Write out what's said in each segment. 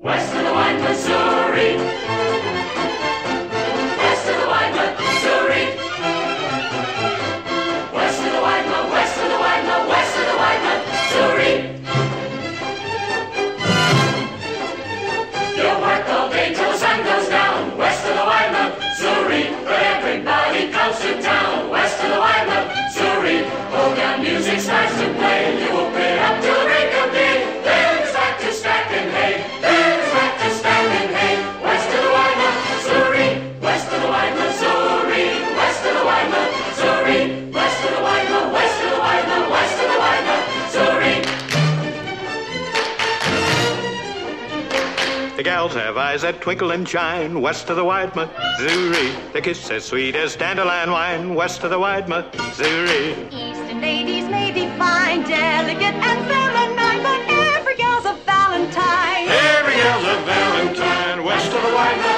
West of the White Missouri. The gals have eyes that twinkle and shine west of the wide Missouri. The kiss as sweet as dandelion wine west of the wide Missouri. Eastern ladies may be fine, delicate and feminine, but every gal's a Valentine. Every gal's a Valentine west of the wide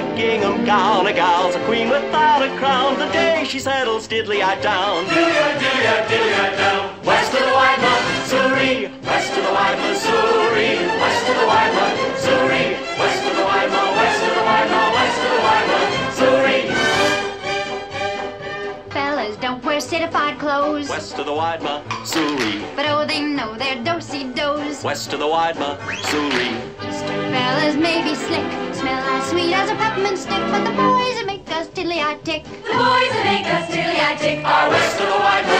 a gingham gown, a gal's a queen without a crown. The day she settles diddly-eyed down. Dilly-eyed, dilly-eyed, dilly-eyed down. West of the White Missouri. West of the White Missouri. West of the White Missouri. West of the Mo. West of the Mo. West of the White Missouri. Fellas don't wear certified clothes, West of the wide Missouri. but oh, they know their dosey-dos. West of the wide Missouri. Eastern fellas may be slick, smell as sweet as a peppermint stick, but the boys that make us tiddly-eyed tick. The boys that make us tiddly-eyed tick Are west of the White.